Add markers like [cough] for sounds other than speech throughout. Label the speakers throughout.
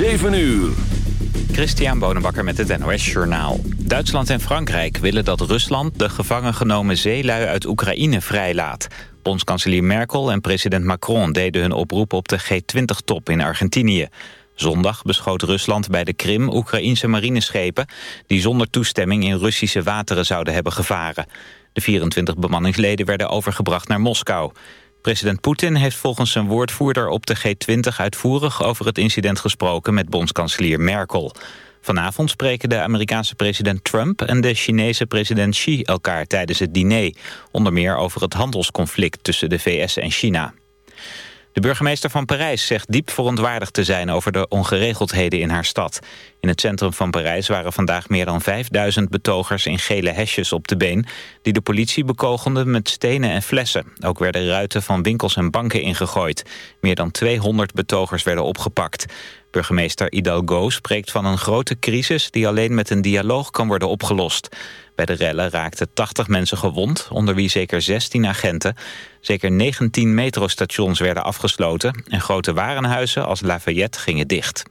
Speaker 1: 7 uur.
Speaker 2: Christian Bonenbakker met het NOS Journaal. Duitsland en Frankrijk willen dat Rusland de gevangen genomen zeelui uit Oekraïne vrijlaat. Bondskanselier Merkel en president Macron deden hun oproep op de G20-top in Argentinië. Zondag beschoot Rusland bij de Krim Oekraïense marineschepen... die zonder toestemming in Russische wateren zouden hebben gevaren. De 24 bemanningsleden werden overgebracht naar Moskou. President Poetin heeft volgens zijn woordvoerder op de G20 uitvoerig over het incident gesproken met bondskanselier Merkel. Vanavond spreken de Amerikaanse president Trump en de Chinese president Xi elkaar tijdens het diner. Onder meer over het handelsconflict tussen de VS en China. De burgemeester van Parijs zegt diep verontwaardigd te zijn over de ongeregeldheden in haar stad. In het centrum van Parijs waren vandaag meer dan 5000 betogers in gele hesjes op de been... die de politie bekogelden met stenen en flessen. Ook werden ruiten van winkels en banken ingegooid. Meer dan 200 betogers werden opgepakt. Burgemeester Hidalgo spreekt van een grote crisis... die alleen met een dialoog kan worden opgelost. Bij de rellen raakten 80 mensen gewond, onder wie zeker 16 agenten. Zeker 19 metrostations werden afgesloten... en grote warenhuizen als Lafayette gingen dicht.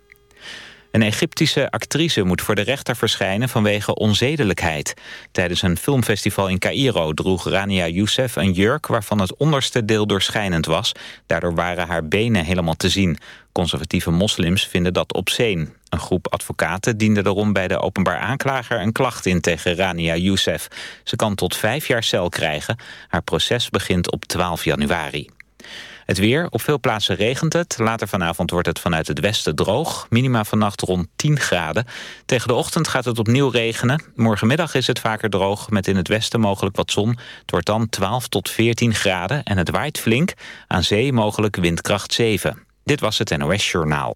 Speaker 2: Een Egyptische actrice moet voor de rechter verschijnen vanwege onzedelijkheid. Tijdens een filmfestival in Cairo droeg Rania Youssef een jurk... waarvan het onderste deel doorschijnend was. Daardoor waren haar benen helemaal te zien. Conservatieve moslims vinden dat obscene. Een groep advocaten diende daarom bij de openbaar aanklager... een klacht in tegen Rania Youssef. Ze kan tot vijf jaar cel krijgen. Haar proces begint op 12 januari. Het weer, op veel plaatsen regent het. Later vanavond wordt het vanuit het westen droog. Minima vannacht rond 10 graden. Tegen de ochtend gaat het opnieuw regenen. Morgenmiddag is het vaker droog, met in het westen mogelijk wat zon. Het wordt dan 12 tot 14 graden en het waait flink. Aan zee mogelijk windkracht 7. Dit was het NOS Journaal.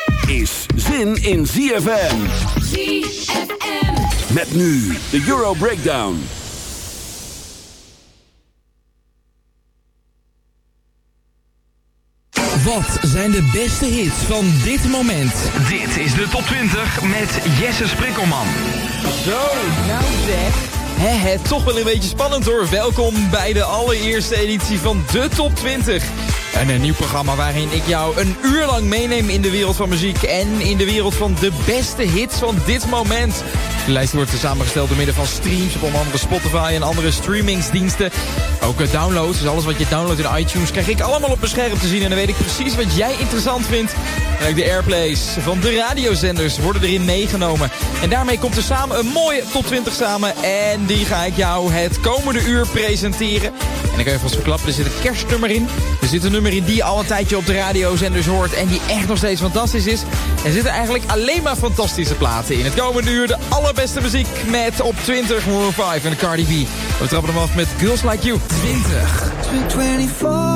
Speaker 1: is zin in ZFM.
Speaker 3: ZFM.
Speaker 1: Met nu de Euro Breakdown.
Speaker 4: Wat zijn de beste hits van dit moment? Dit is de top 20 met Jesse Sprikkelman.
Speaker 5: Zo, nou zeg. Hè, hè, toch wel een beetje spannend hoor. Welkom bij de allereerste editie van de top 20.
Speaker 4: Een, een nieuw programma waarin ik jou een uur lang meeneem in de wereld van muziek... en in de wereld van de beste hits van dit moment. De lijst wordt samengesteld door middel van streams op onder andere Spotify en andere streamingsdiensten. Ook eh, downloads, dus alles wat je downloadt in iTunes krijg ik allemaal op mijn scherm te zien. En dan weet ik precies wat jij interessant vindt. En ook de airplays van de radiozenders worden erin meegenomen. En daarmee komt er samen een mooie top 20 samen. En die ga ik jou het komende uur presenteren. En ik kan je vast verklappen, er zit een kerstnummer in. Er zit een nummer die al een tijdje op de radiozenders hoort. En die echt nog steeds fantastisch is. Er zitten eigenlijk alleen maar fantastische platen in. Het komende uur de allerbeste muziek met op 20 Maroon 5 en Cardi B. We trappen hem af met Girls Like You 20.
Speaker 6: 24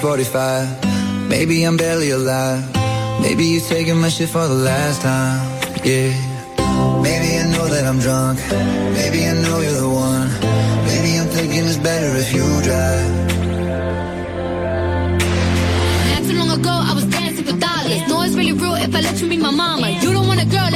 Speaker 6: 645. Maybe I'm barely alive. Maybe you're taking my shit for the last time. Yeah. Maybe I know that I'm drunk. Maybe I know you're the one.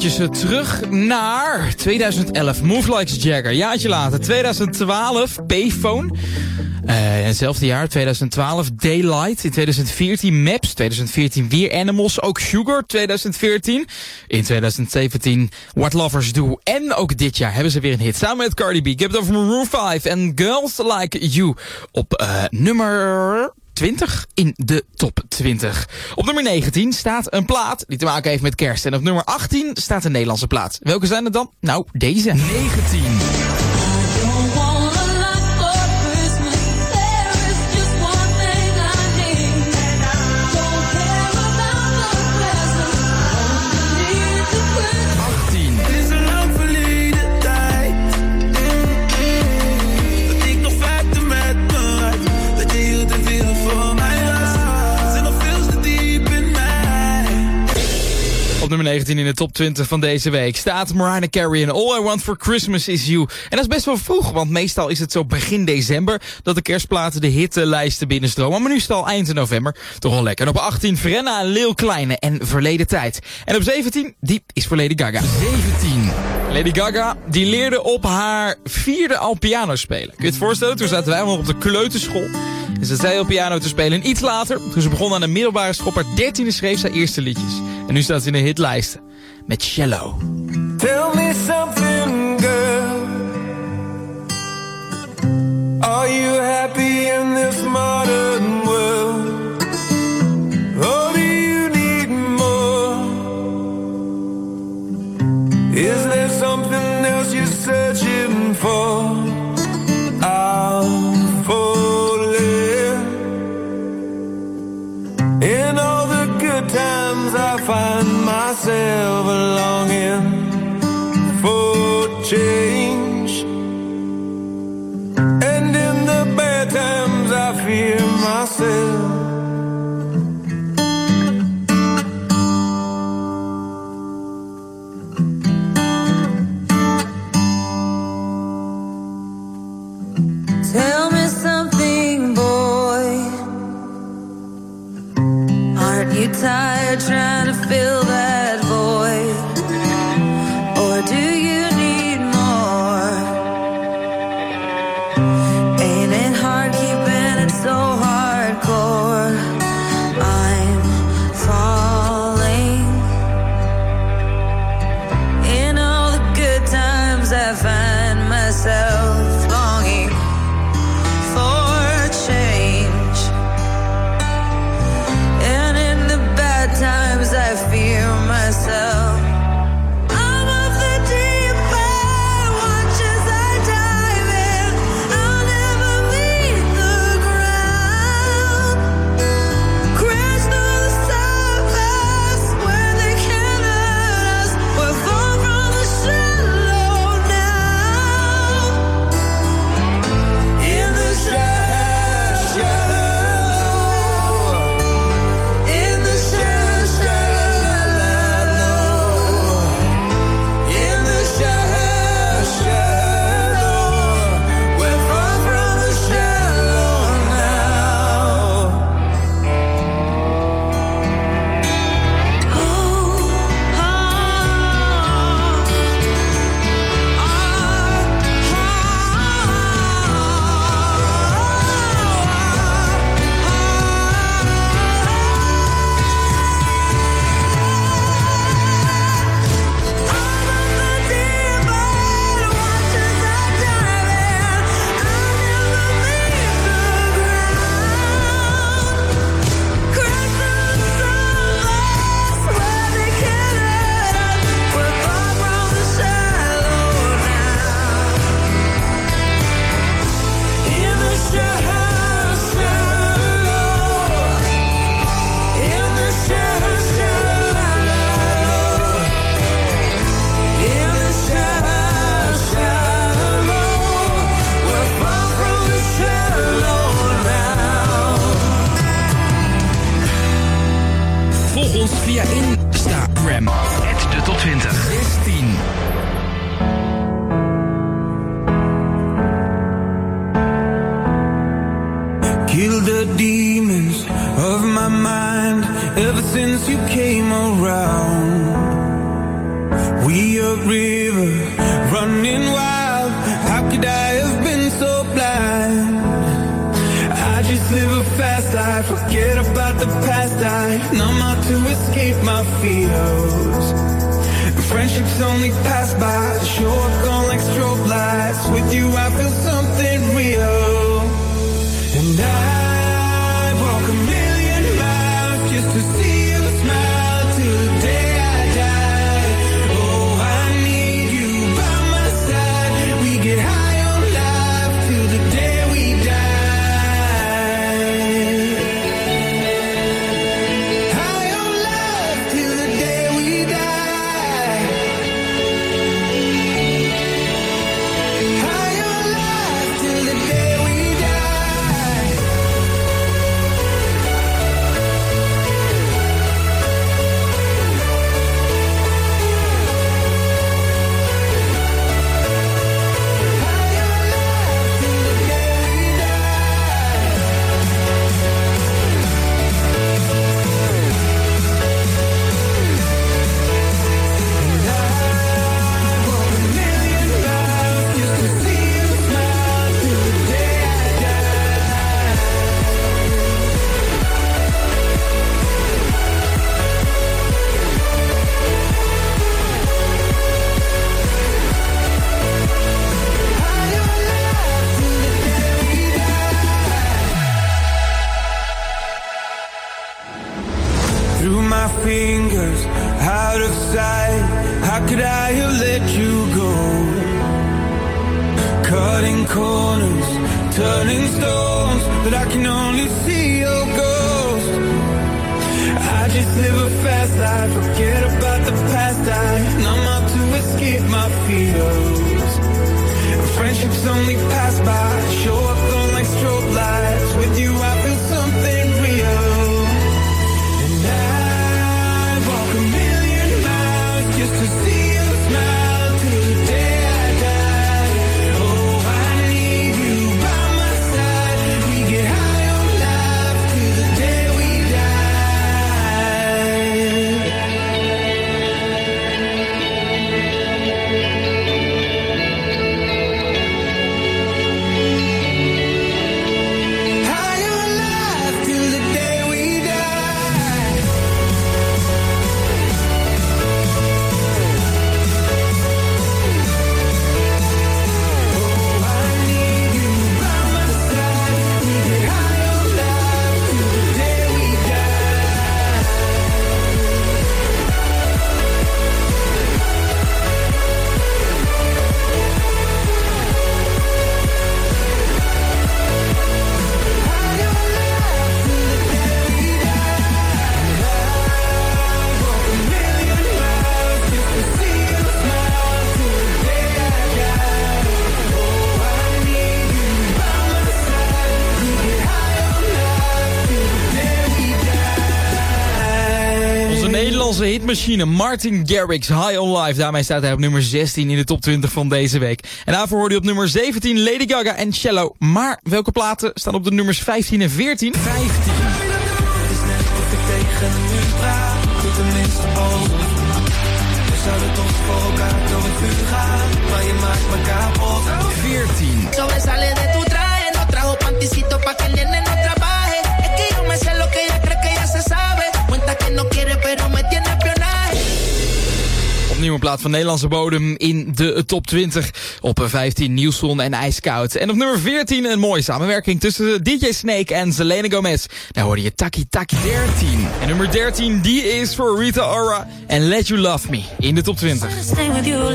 Speaker 4: Eventjes eh, terug naar 2011. Move Like Jagger. Jaartje later. 2012. Payphone. In hetzelfde jaar, 2012, Daylight. In 2014, Maps. 2014, weer Animals. Ook Sugar, 2014. In 2017, What Lovers Do. En ook dit jaar hebben ze weer een hit. Samen met Cardi B. Heb het over Maroon 5 en Girls Like You. Op eh, nummer 20 in de top 20. Op nummer 19 staat een plaat die te maken heeft met kerst. En op nummer 18 staat een Nederlandse plaat. Welke zijn het dan? Nou, deze. 19. 19 in de top 20 van deze week staat Mariah Carey en All I Want For Christmas Is You. En dat is best wel vroeg, want meestal is het zo begin december dat de kerstplaten de hitlijsten binnenstromen. Maar nu is het al eind november. Toch wel lekker. En op 18 Frenna en Lil Kleine en Verleden Tijd. En op 17, die is voor Lady Gaga. 17. Lady Gaga, die leerde op haar vierde al piano spelen. Kun je het voorstellen? Toen zaten wij nog op de kleuterschool. En ze zei al piano te spelen. En iets later, toen ze begon aan de middelbare school, op haar dertiende schreef zij eerste liedjes. En nu staat ze in de hitlijsten. Met Cello.
Speaker 7: Tell me something, girl. Are you happy in this modern world? Or do you need more? Is there something else you're searching for? Find myself longing for change.
Speaker 4: Hitmachine Martin Garrix High on Life. Daarmee staat hij op nummer 16 in de top 20 van deze week. En daarvoor hoorde je op nummer 17 Lady Gaga en Cello. Maar welke platen staan op de nummers 15 en 14? 15.
Speaker 8: tegen nu praat, doe tenminste boven. We zouden toch voor elkaar door het vuur maar je maakt me kapot.
Speaker 4: 14.
Speaker 9: Sobresale de tu traje, no trajo panticito pa' que el nene no trabaje. Es que yo me sé lo que ella cree que ya se sabe. Cuenta que no quiere, pero me tiene.
Speaker 4: Opnieuw een plaat van Nederlandse bodem in de top 20. Op 15 Nielsen en IJskoud. En op nummer 14 een mooie samenwerking tussen DJ Snake en Selena Gomez. Daar hoorde je Taki Taki 13. En nummer 13 die is voor Rita Ora en Let You Love Me in de top 20.
Speaker 10: Stay with you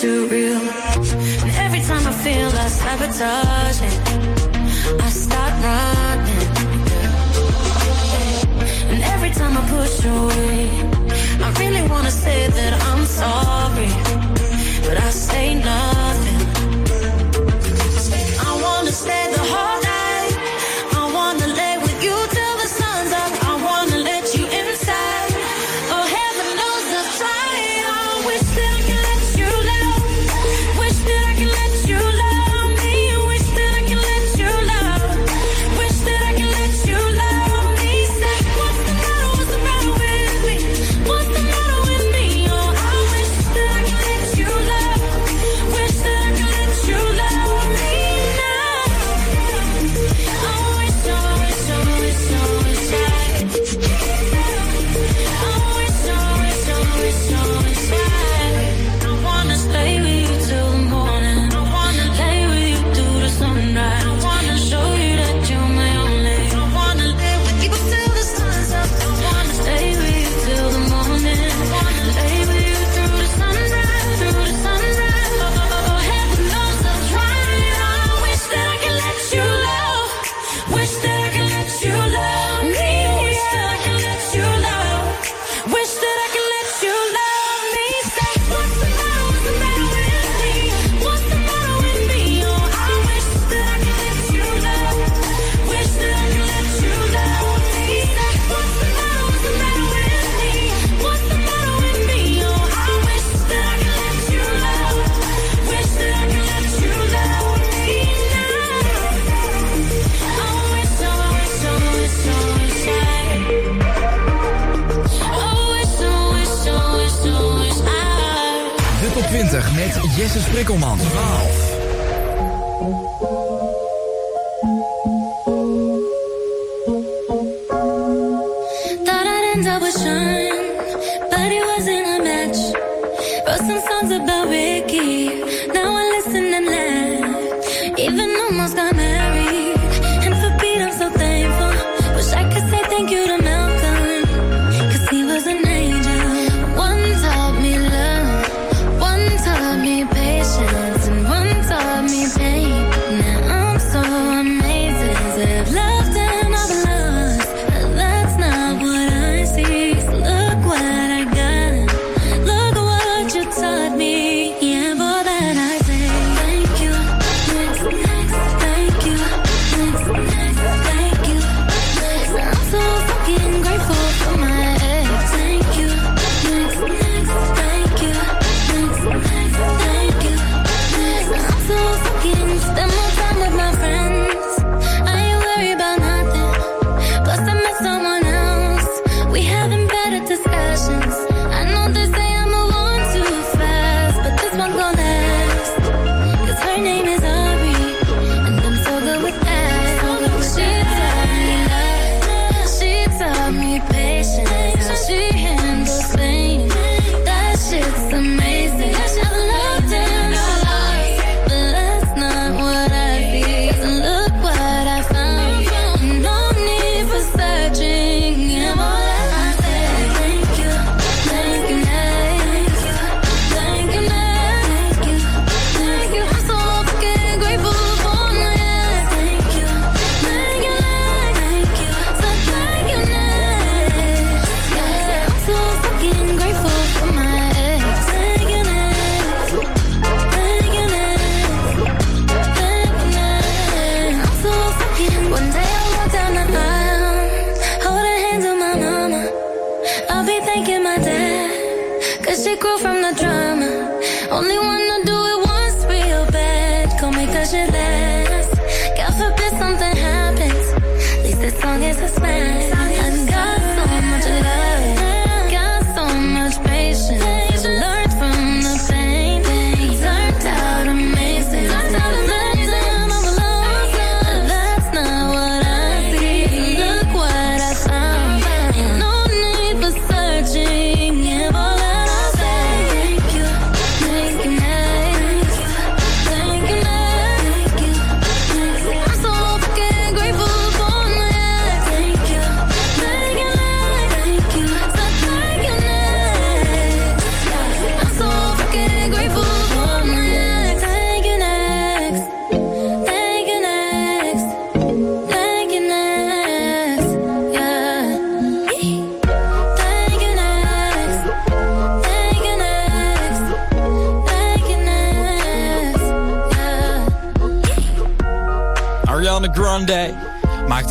Speaker 10: too real, and every time I feel I sabotage it, I start running. And every time I push away, I really wanna say that I'm sorry, but I say nothing.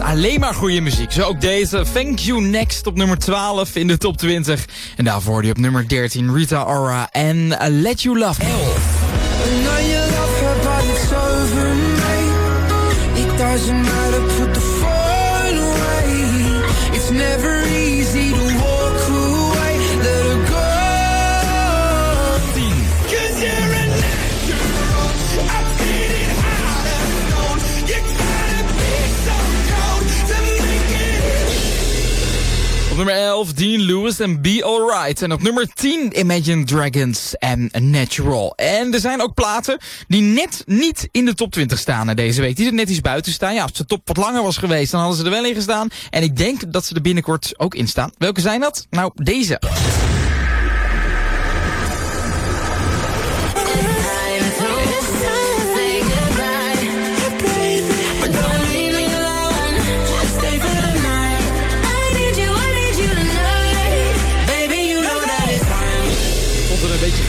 Speaker 4: alleen maar goede muziek. Zo ook deze. Thank You Next op nummer 12 in de top 20. En daarvoor die op nummer 13 Rita Ora en Let You Love Me. 11 Dean Lewis en Be Alright. En op nummer 10 Imagine Dragons en Natural. En er zijn ook platen die net niet in de top 20 staan deze week. Die er net iets buiten staan. Ja, als de top wat langer was geweest, dan hadden ze er wel in gestaan. En ik denk dat ze er binnenkort ook in staan. Welke zijn dat? Nou, deze.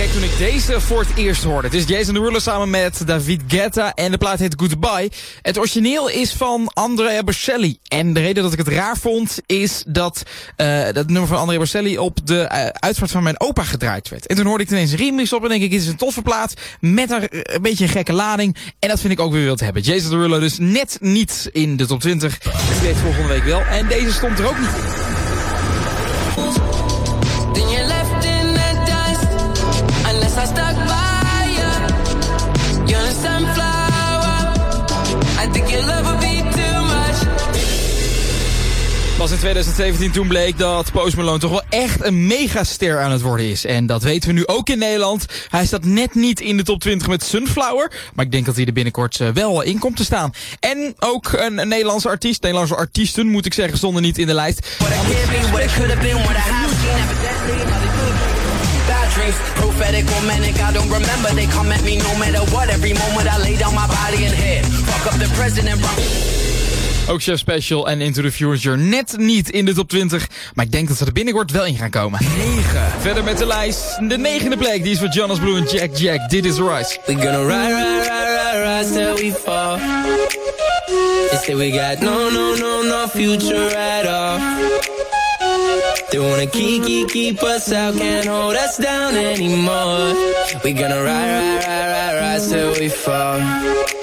Speaker 4: Kijk, toen ik deze voor het eerst hoorde. Het is Jason Derulo samen met David Guetta en de plaat heet Goodbye. Het origineel is van Andrea Bocelli. En de reden dat ik het raar vond is dat uh, dat nummer van Andrea Bocelli op de eh, uh, uitvaart van mijn opa gedraaid werd. En toen hoorde ik ineens remix op en denk ik, dit is een toffe plaat met een, eh, een beetje een gekke lading. En dat vind ik ook weer wild hebben. Jason Derulo dus net niet in de top 20. Het volgende week wel. En deze stond er ook niet. 2017 toen bleek dat Post Malone toch wel echt een megaster aan het worden is. En dat weten we nu ook in Nederland. Hij staat net niet in de top 20 met Sunflower. Maar ik denk dat hij er binnenkort eh, wel in komt te staan. En ook een, Nederlandse artiest, Nederlandse artiesten moet ik zeggen, stonden niet in de lijst.
Speaker 11: Prophetic or I don't remember. They come at me no matter what. Every moment I lay down my body and head. Fuck up the president.
Speaker 4: Ook Chef Special en Into the Future net niet in de top 20. Maar ik denk dat ze er binnenkort wel in gaan komen. 9. Verder met de lijst. De negende plek, die is voor Jonas Blue en Jack Jack. Dit is Rise.
Speaker 8: We gonna ride, ride, ride, ride, ride till we fall. They say we got no, no, no, no future at all. They wanna keep, keep, keep us out, can't hold us down anymore. We gonna ride, ride, ride, ride, ride till we fall.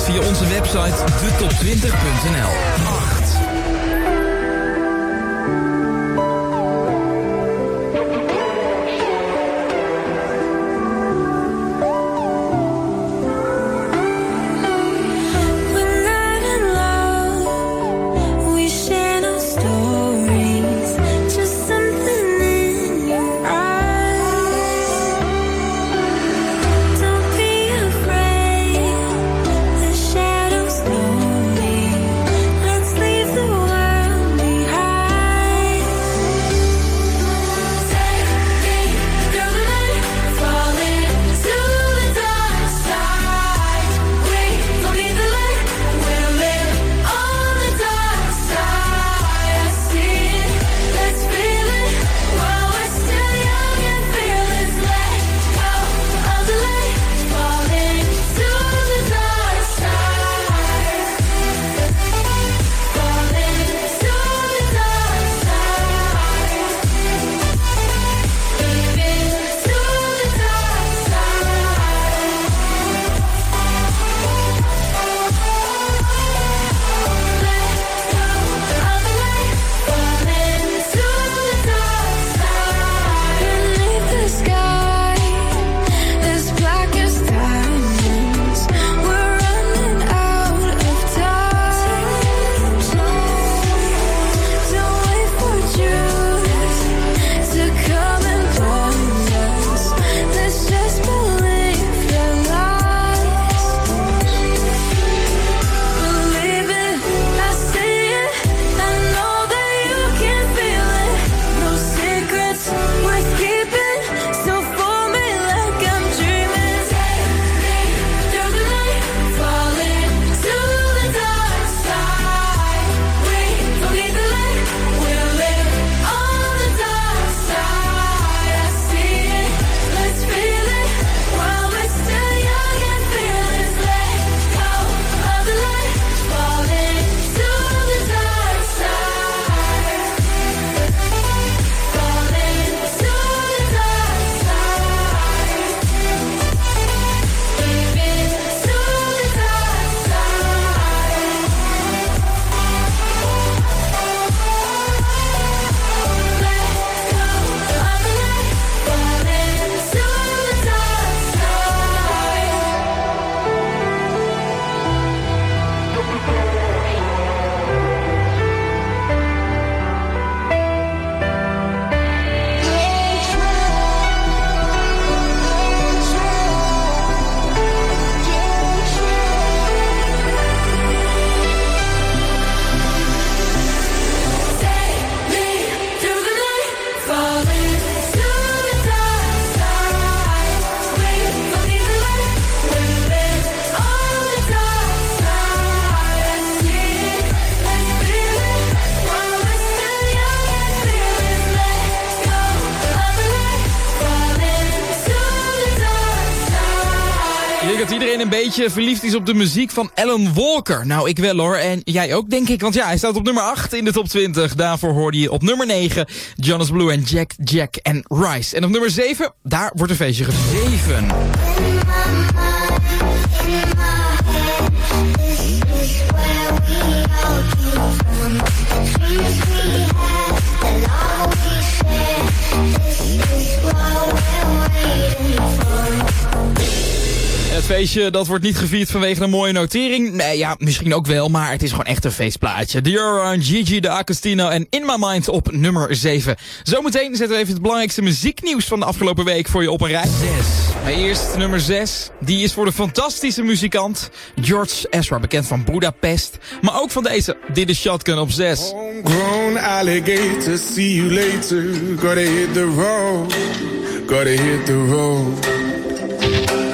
Speaker 4: Via onze website detop20.nl. dat iedereen een beetje verliefd is op de muziek van Alan Walker. Nou, ik wel hoor. En jij ook, denk ik. Want ja, hij staat op nummer 8 in de top 20. Daarvoor hoorde je op nummer 9 Jonas Blue en Jack, Jack en Rice. En op nummer 7, daar wordt een feestje gegeven. Het feestje dat wordt niet gevierd vanwege een mooie notering. Nee, ja, misschien ook wel, maar het is gewoon echt een feestplaatje. The Euro, Gigi, de Agostino en In My Mind op nummer 7. Zometeen zetten we even het belangrijkste muzieknieuws van de afgelopen week voor je op een rij. 6. Maar eerst nummer 6. Die is voor de fantastische muzikant George Ezra, bekend van Budapest. Maar ook van deze, dit is Shotgun op 6.
Speaker 12: Grown alligator, see you later. Gotta hit the road, gotta hit the road.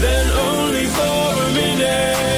Speaker 12: then only for a minute.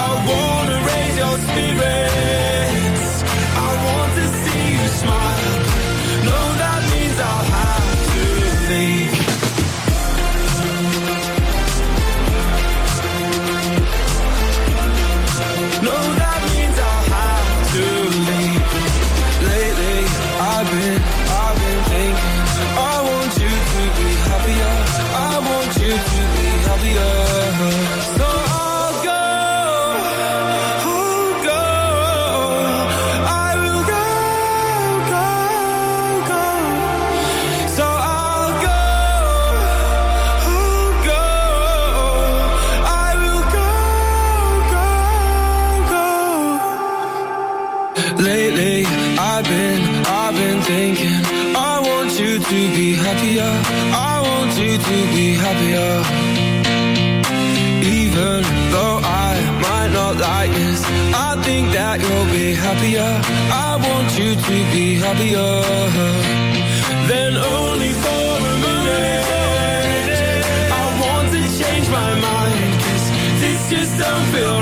Speaker 8: I don't feel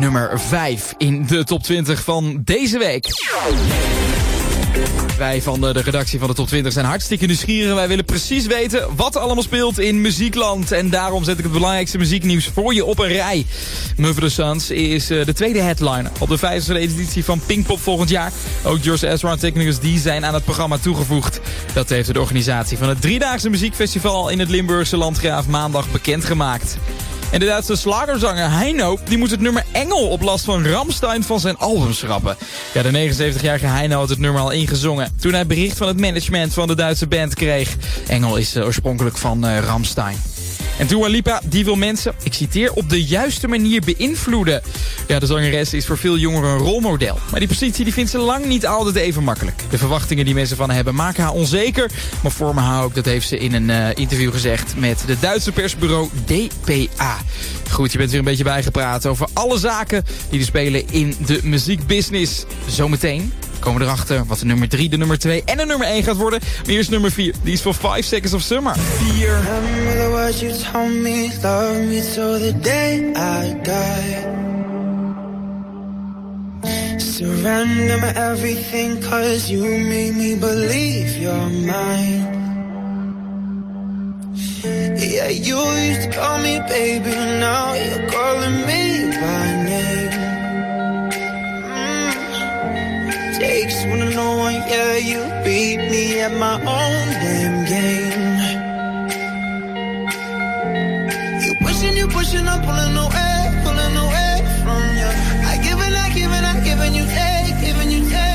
Speaker 4: nummer 5 in de top 20 van deze week. Wij van de, redactie van de Top 20 zijn hartstikke nieuwsgierig. Wij willen precies weten wat er allemaal speelt in muziekland. En daarom zet ik het belangrijkste muzieknieuws voor je op een rij. Mother Sons is eh, de tweede headliner op de vijfde editie van Pinkpop volgend jaar. Ook George Ezra en Technicus die zijn aan het programma toegevoegd. Dat heeft de organisatie van het driedaagse muziekfestival in het Limburgse Landgraaf maandag bekendgemaakt. En de Duitse slagerzanger Heino die moet het nummer Engel op last van Ramstein van zijn album schrappen. Ja, de 79-jarige Heino had het nummer al ingezongen toen hij bericht van het management van de Duitse band kreeg. Engel is eh, oorspronkelijk van eh, Ramstein. En Dua Lipa, die wil mensen, ik citeer, op de juiste manier beïnvloeden. Ja, de zangeres is voor veel jongeren een rolmodel. Maar die positie die vindt ze lang niet altijd even makkelijk. De verwachtingen die mensen van hebben maken haar onzeker. Maar vormen haar ook, dat heeft ze in een eh, interview gezegd met de Duitse persbureau DPA. Goed, je bent weer een beetje bijgepraat over alle zaken die er spelen in de muziekbusiness. Zometeen komen erachter wat de nummer 3, de nummer 2 en de nummer 1 gaat worden. Maar eerst nummer 4, die is voor 5 Seconds of Summer. 4.
Speaker 8: Remember the words you told me, love me till the day I die. Surrender my everything, cause you made me believe you're mine. Yeah, you used to call me baby, now you're calling me by name. Takes one to know one, yeah, you beat me at my own damn game. You pushing, you pushing, I'm pulling away, pulling away from you. I give and I give and I give and you take, giving you take.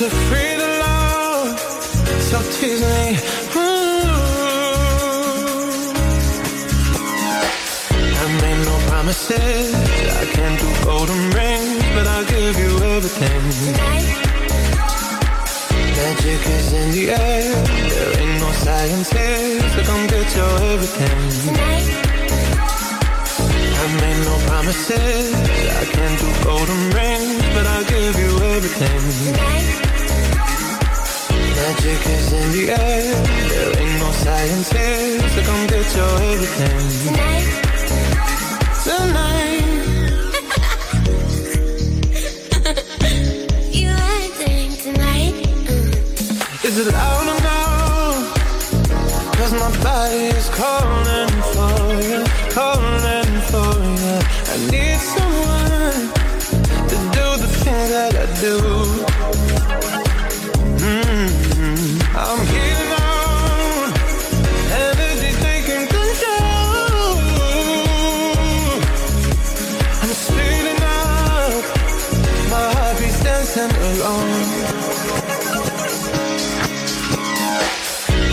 Speaker 8: We're free to love, so tease me. Hmm. Ooh. I made no promises. I can't do golden rings, but I'll give you everything. Magic is in the air. There ain't no science here, so come get your everything. I made no promises. I can't do golden rings, but I'll give you everything. Magic is in the air. There ain't no science here, so come get your everything. Tonight. Tonight.
Speaker 13: you acting tonight?
Speaker 8: Is it loud or no? Cause my body is calling need someone to do the things that I do. Mm-hmm. I'm here now, energy taking control. I'm speeding up, my heart beats dancing alone.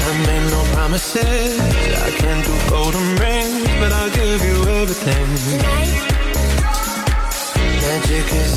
Speaker 8: I made no promises. I can't do golden rings, but I'll give you everything.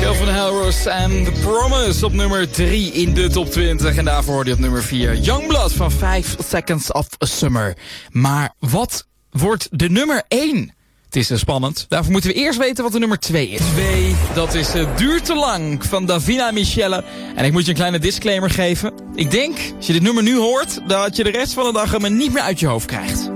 Speaker 4: Calvin Harris en The Promise op nummer 3 in de top 20. En daarvoor hoorde je op nummer 4 Youngblood van 5 Seconds of Summer. Maar wat wordt de nummer 1? Het is eh, spannend. Daarvoor moeten we eerst weten wat de nummer 2 is. 2, dat is uh, Duurt te lang van Davina Michelle. En ik moet je een kleine disclaimer geven. Ik denk, als je dit nummer nu hoort, dat je de rest van de dag hem niet meer uit je hoofd krijgt.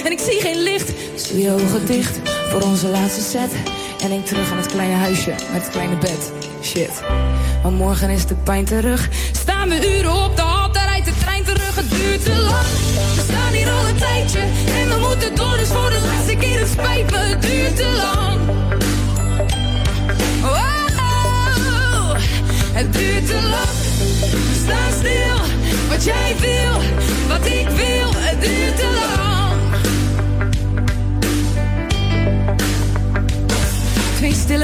Speaker 10: [laughs] en ik zie geen licht. Doe je ogen dicht voor onze laatste set. En denk terug aan het kleine huisje met het kleine bed. Shit. Maar morgen is de pijn terug. Staan we uren op de hal, daar rijdt de trein terug. Het duurt te lang. We staan hier al een tijdje. En we moeten door, dus voor de laatste keer het spijt. Het duurt te lang. Oh, het duurt te lang. Sta stil, wat jij wil, wat ik wil. Het duurt te lang.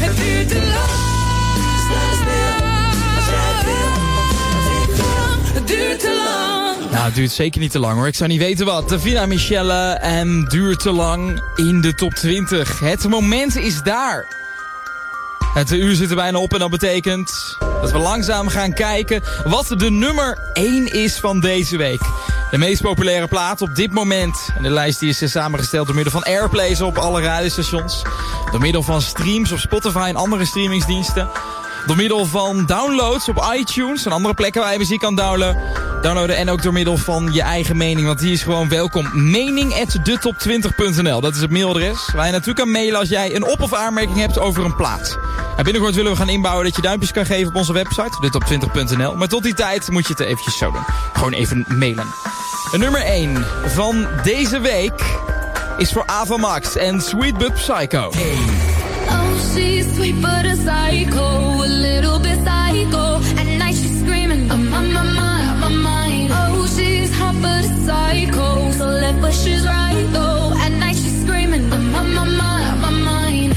Speaker 10: Het duurt te lang. Het duurt te lang.
Speaker 4: Nou, het duurt zeker niet te lang hoor. Ik zou niet weten wat. Davina Michelle en duurt te lang in de top 20. Het moment is daar. Het uur zit er bijna op en dat betekent dat we langzaam gaan kijken wat de nummer 1 is van deze week. De meest populaire plaat op dit moment. En de lijst die is samengesteld door middel van airplays op alle radiostations. Door middel van streams op Spotify en andere streamingsdiensten. Door middel van downloads op iTunes en andere plekken waar je muziek kan downloaden. downloaden. En ook door middel van je eigen mening, want die is gewoon welkom. Mening@detop20.nl, dat is het mailadres. Waar je naartoe kan mailen als jij een op- of aanmerking hebt over een plaat. En binnenkort willen we gaan inbouwen dat je duimpjes kan geven op onze website, detop20.nl. Maar tot die tijd moet je het eventjes zo doen. Gewoon even mailen. De nummer 1 van deze week is voor Ava Max en Sweet But Psycho.
Speaker 13: Oh, she's sweet but a psycho, a little bit psycho. At night she's screaming, I'm on my mind, my mind. Oh, she's hot but a psycho, so but she's right though. At night she's screaming, I'm on my mind, my mind.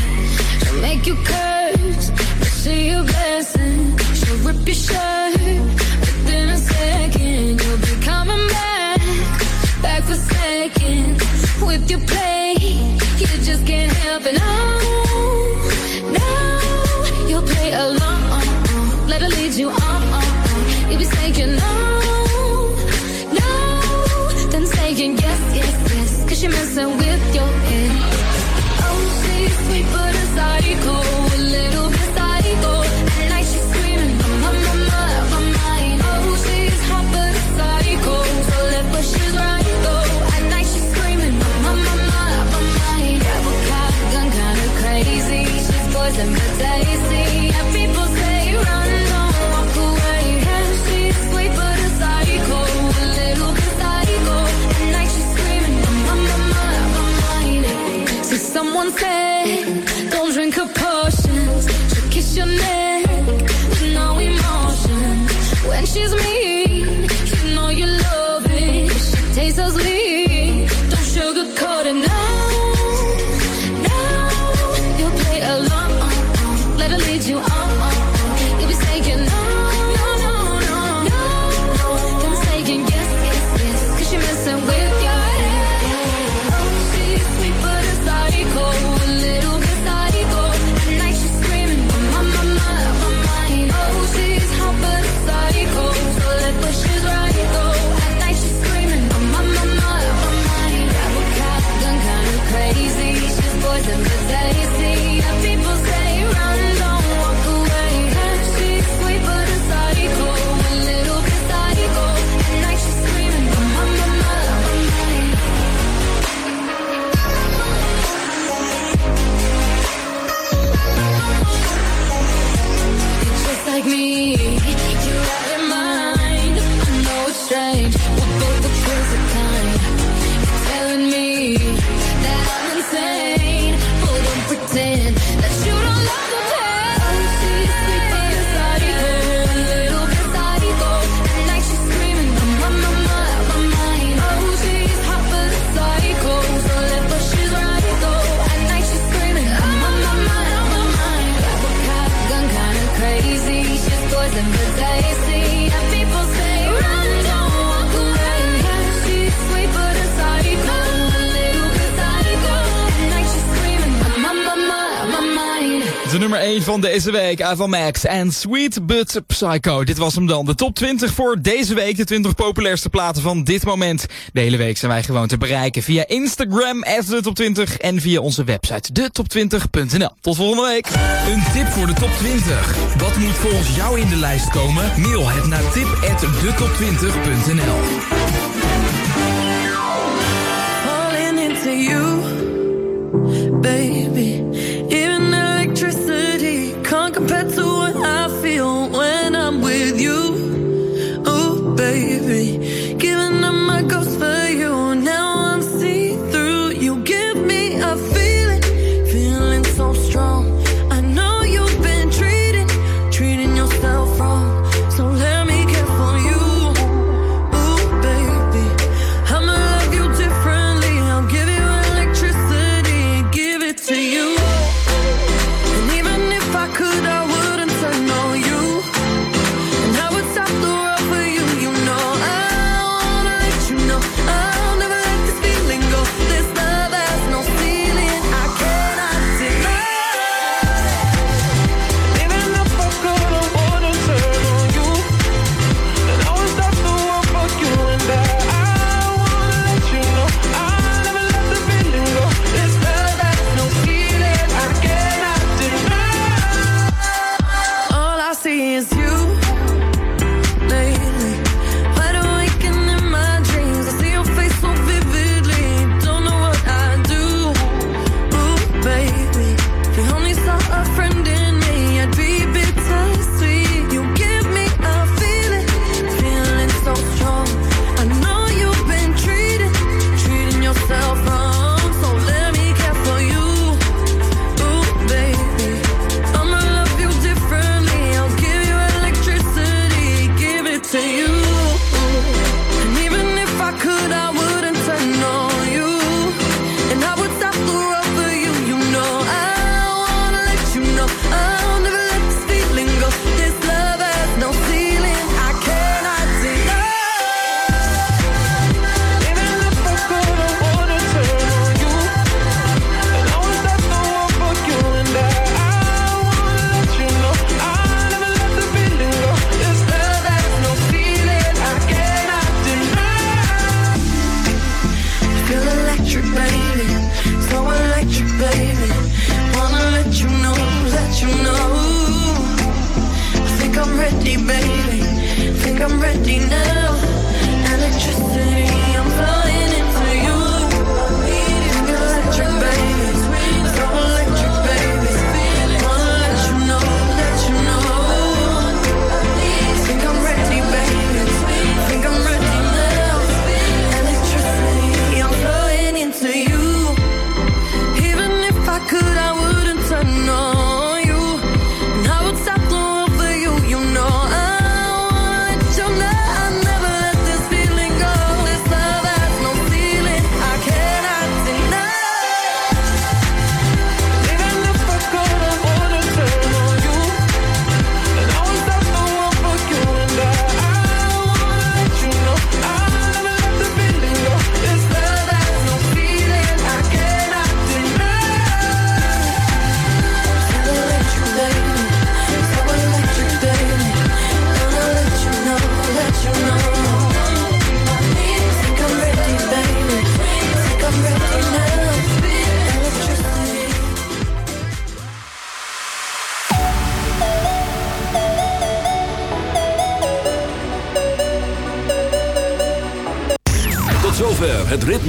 Speaker 13: She'll make you curse, but your blessing. She'll rip your shirt, you play
Speaker 4: deze week. van Max en Sweet But Psycho. Dit was hem dan. De top 20 voor deze week. De 20 populairste platen van dit moment. De hele week zijn wij gewoon te bereiken via Instagram as de top 20 en via onze website detop20.nl. Tot volgende week.
Speaker 14: Een tip voor de top 20. Wat moet volgens jou in de lijst komen? Mail het naar
Speaker 7: tip at detop20.nl. All into you, baby.